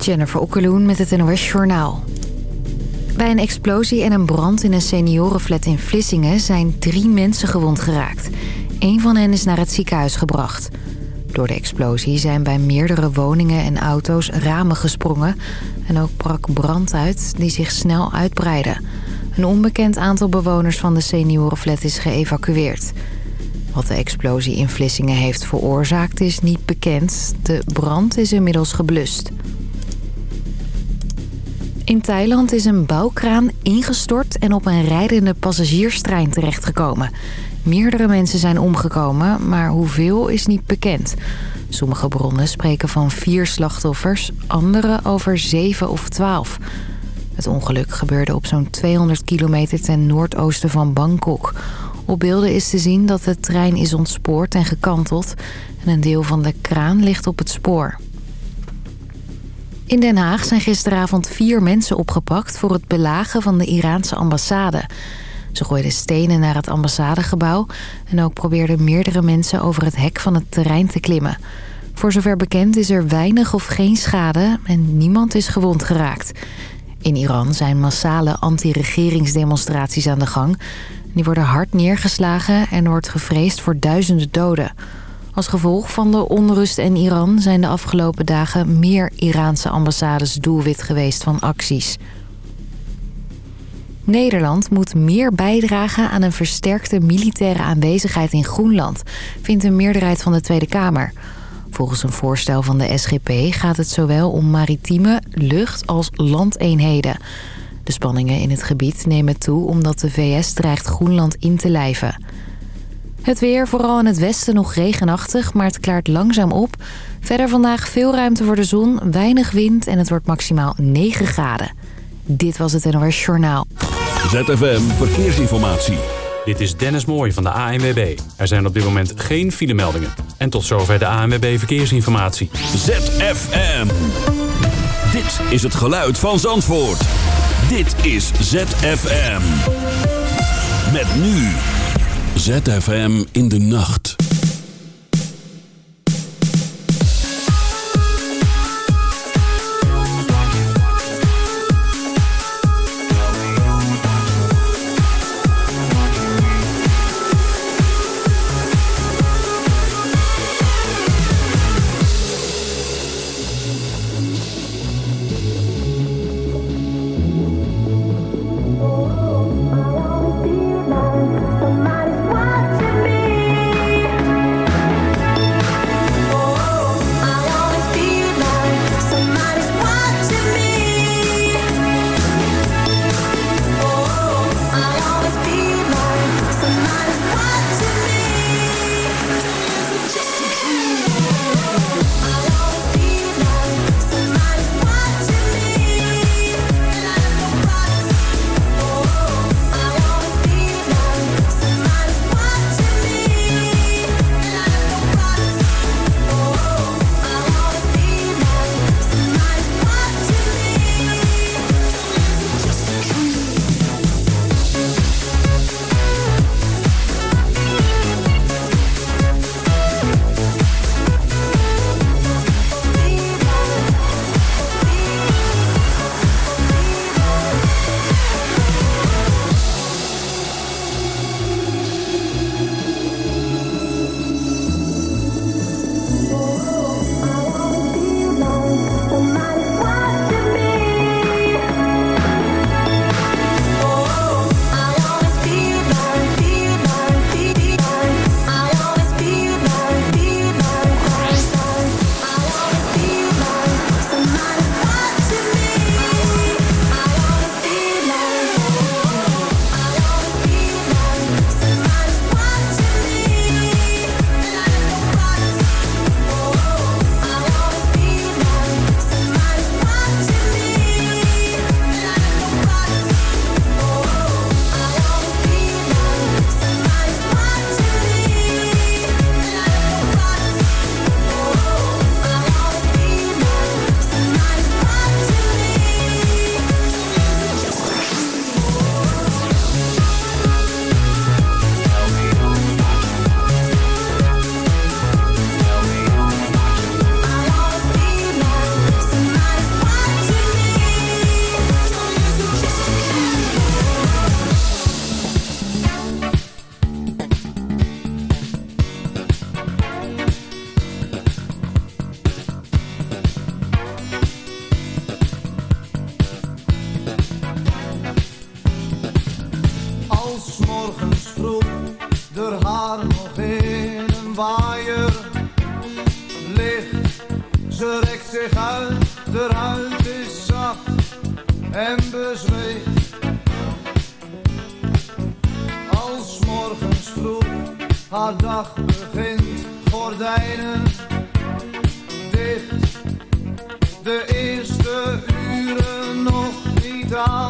Jennifer Okkeloen met het NOS Journaal. Bij een explosie en een brand in een seniorenflat in Vlissingen... zijn drie mensen gewond geraakt. Eén van hen is naar het ziekenhuis gebracht. Door de explosie zijn bij meerdere woningen en auto's ramen gesprongen... en ook brak brand uit die zich snel uitbreidde. Een onbekend aantal bewoners van de seniorenflat is geëvacueerd... Wat de explosie in Vlissingen heeft veroorzaakt is niet bekend. De brand is inmiddels geblust. In Thailand is een bouwkraan ingestort en op een rijdende passagierstrein terechtgekomen. Meerdere mensen zijn omgekomen, maar hoeveel is niet bekend. Sommige bronnen spreken van vier slachtoffers, andere over zeven of twaalf. Het ongeluk gebeurde op zo'n 200 kilometer ten noordoosten van Bangkok. Op beelden is te zien dat de trein is ontspoord en gekanteld... en een deel van de kraan ligt op het spoor. In Den Haag zijn gisteravond vier mensen opgepakt... voor het belagen van de Iraanse ambassade. Ze gooiden stenen naar het ambassadegebouw... en ook probeerden meerdere mensen over het hek van het terrein te klimmen. Voor zover bekend is er weinig of geen schade... en niemand is gewond geraakt. In Iran zijn massale anti-regeringsdemonstraties aan de gang... Die worden hard neergeslagen en wordt gevreesd voor duizenden doden. Als gevolg van de onrust in Iran zijn de afgelopen dagen meer Iraanse ambassades doelwit geweest van acties. Nederland moet meer bijdragen aan een versterkte militaire aanwezigheid in Groenland, vindt een meerderheid van de Tweede Kamer. Volgens een voorstel van de SGP gaat het zowel om maritieme, lucht- als landeenheden. De spanningen in het gebied nemen toe omdat de VS dreigt Groenland in te lijven. Het weer, vooral in het westen nog regenachtig, maar het klaart langzaam op. Verder vandaag veel ruimte voor de zon, weinig wind en het wordt maximaal 9 graden. Dit was het NOS Journaal. ZFM Verkeersinformatie. Dit is Dennis Mooij van de ANWB. Er zijn op dit moment geen filemeldingen. En tot zover de ANWB Verkeersinformatie. ZFM. Dit is het geluid van Zandvoort. Dit is ZFM. Met nu. ZFM in de nacht. Haar dag begint, gordijnen dicht. De eerste uren nog niet aan.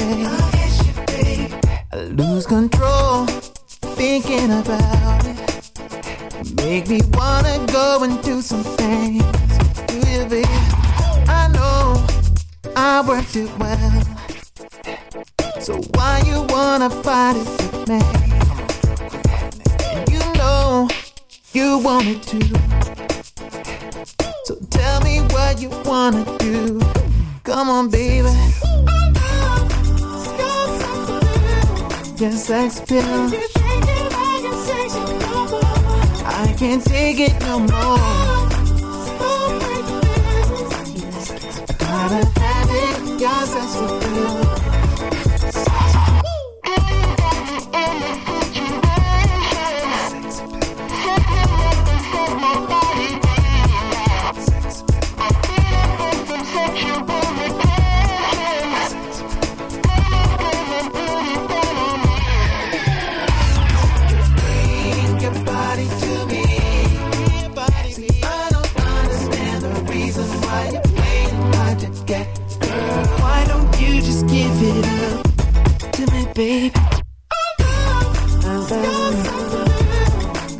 too well. So why you wanna fight it with me? And you know you want it too. So tell me what you wanna do. Come on, baby. Your sex appeal. I can't take it no more.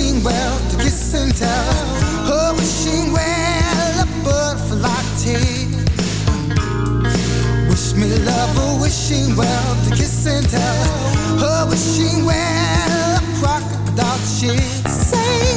wishing well to kiss and tell. Oh, wishing well a butterfly latte. Wish me love, oh, wishing well to kiss and tell. Oh, wishing well a crocodile cheese. Say.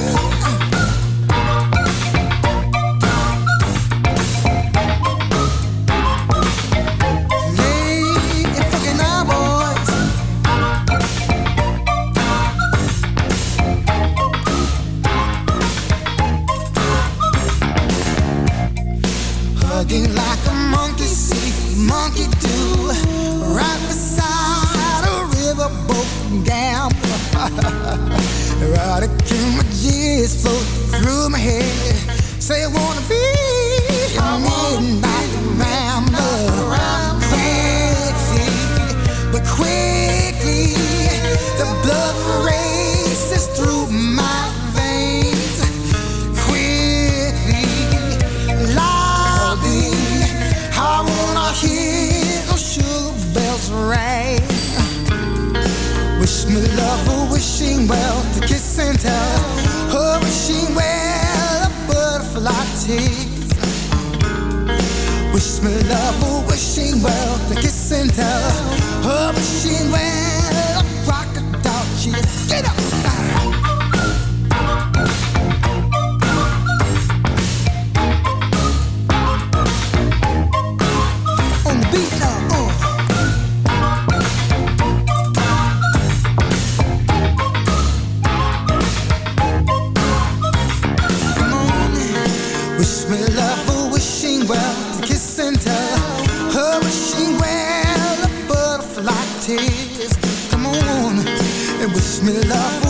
me love.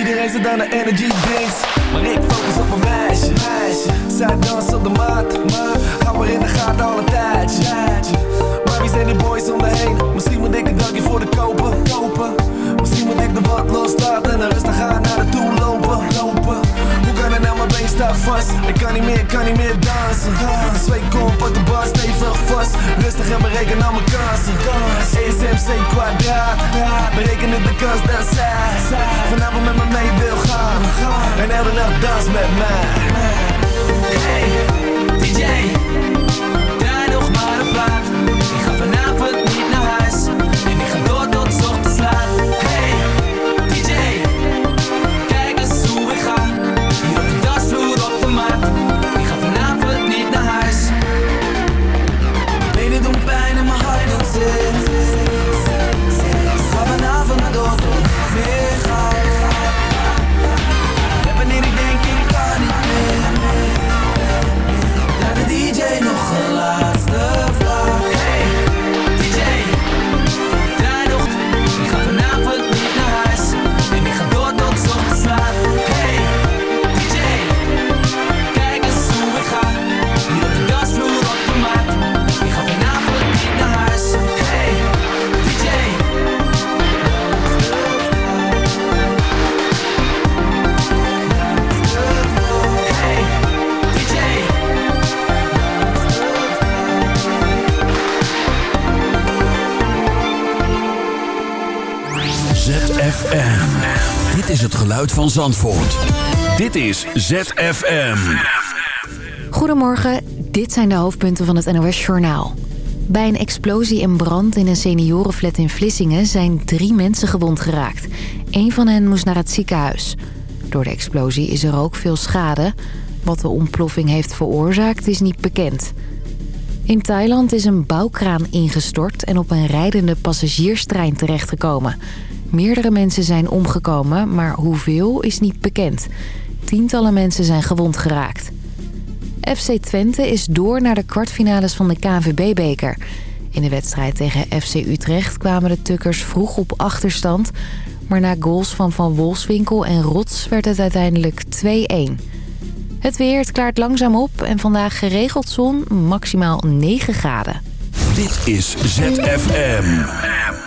Iedereen zit aan de energy drinks. Maar ik focus op mijn meisje. Zij danst op de mat Maar hou maar in de gaten al een tijdje, Maar wie zijn die boys om me heen? Misschien moet ik een dankje voor de kopen, kopen. Misschien moet ik de wat loslaten En rustig gaan naar de toe lopen, lopen Nou, mijn been staat vast. Ik kan niet meer, kan niet meer dansen. Zweet komt op de bar, stevig vast. Rustig en bereken al mijn kansen. ESMC kwadraat. Berekenen de kans dat zij Vanavond met me mee wil gaan. En elke nacht dans met mij. Hey, DJ het geluid van Zandvoort. Dit is ZFM. Goedemorgen, dit zijn de hoofdpunten van het NOS-journaal. Bij een explosie en brand in een seniorenflat in Vlissingen zijn drie mensen gewond geraakt. Eén van hen moest naar het ziekenhuis. Door de explosie is er ook veel schade. Wat de ontploffing heeft veroorzaakt is niet bekend. In Thailand is een bouwkraan ingestort en op een rijdende passagierstrein terechtgekomen. Meerdere mensen zijn omgekomen, maar hoeveel is niet bekend. Tientallen mensen zijn gewond geraakt. FC Twente is door naar de kwartfinales van de KNVB-beker. In de wedstrijd tegen FC Utrecht kwamen de Tukkers vroeg op achterstand... maar na goals van Van Wolfswinkel en Rots werd het uiteindelijk 2-1. Het weer, klaart langzaam op en vandaag geregeld zon, maximaal 9 graden. Dit is ZFM.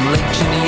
I'm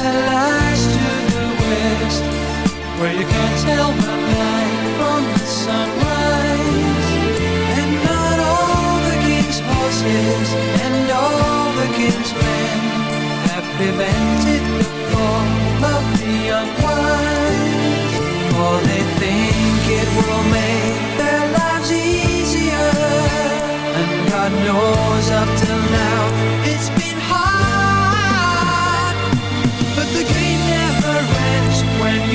That lies to the west, where you can't tell the night from the sunrise. And not all the king's horses and all the king's men have prevented the fall of the unwise. For they think it will make their lives easier. And God knows up till now it's been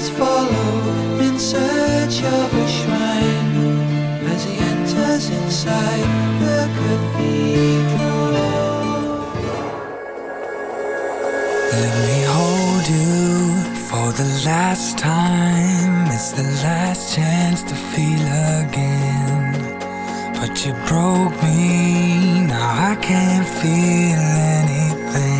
Must follow in search of a shrine as he enters inside the cathedral. Let me hold you for the last time. It's the last chance to feel again. But you broke me, now I can't feel anything.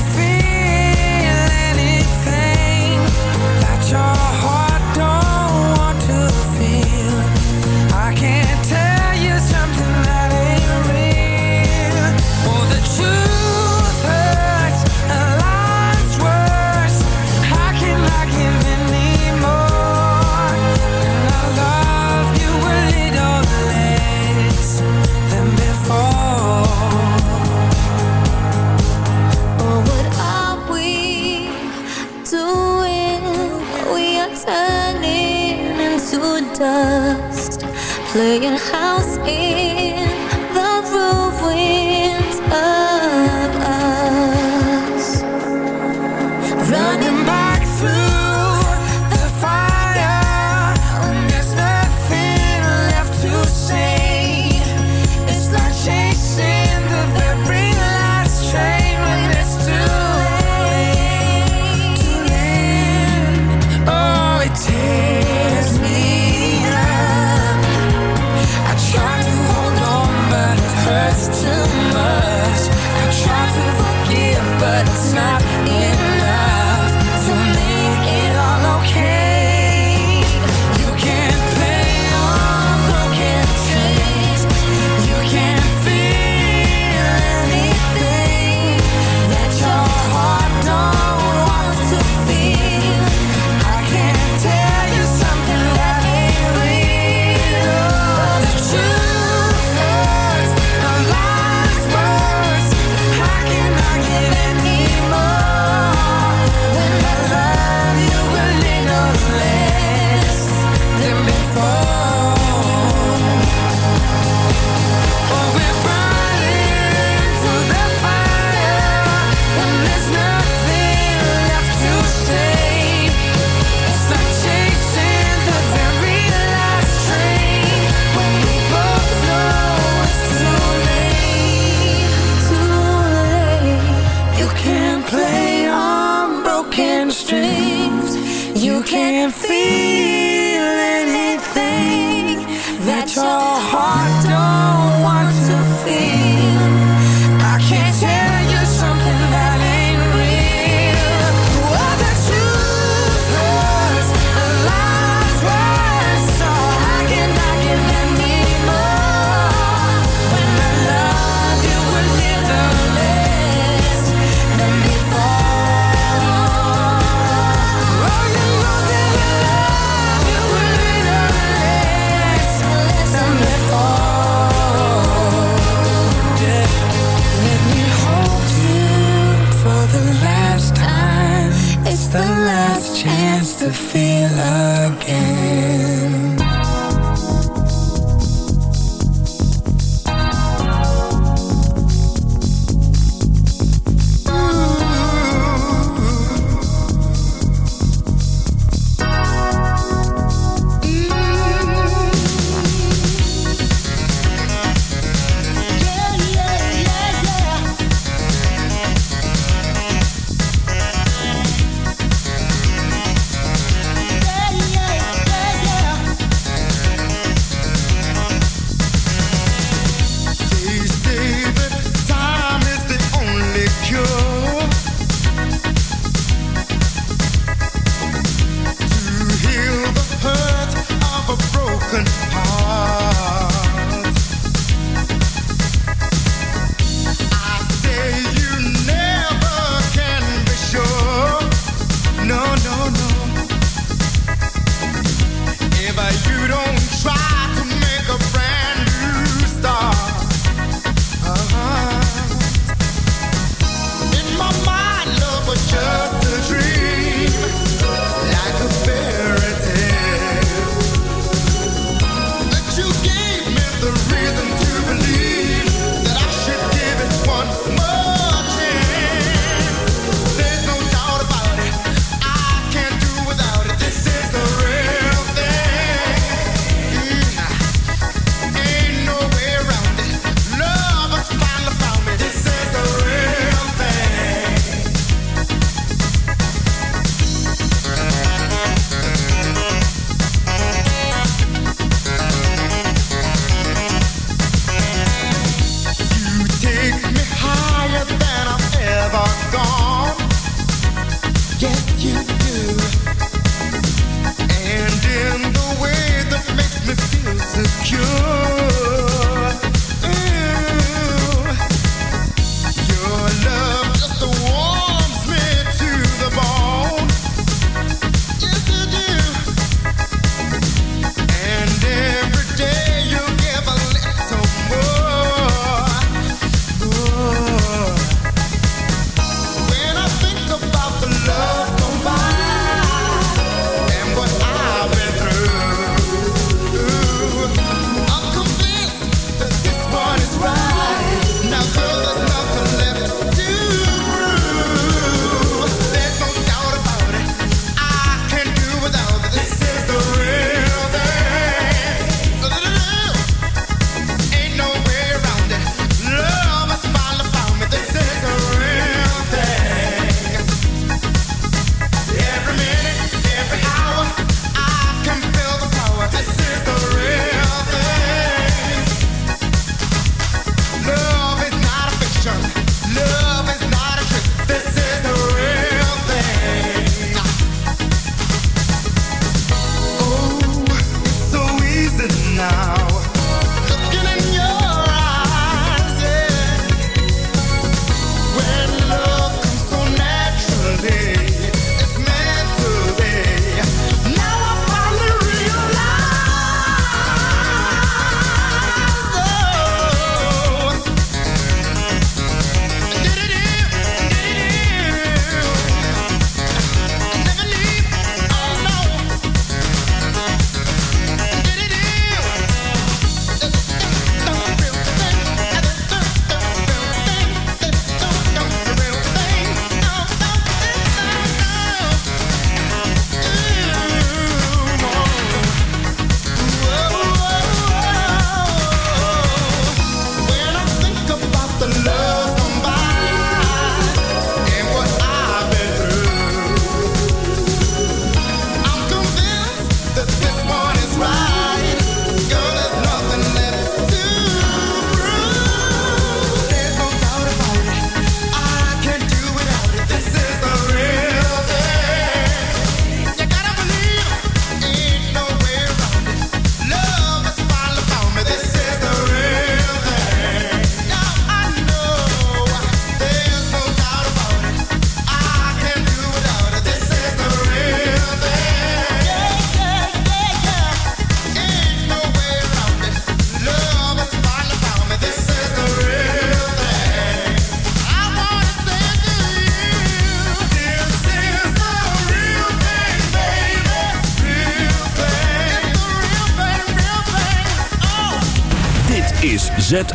playing house in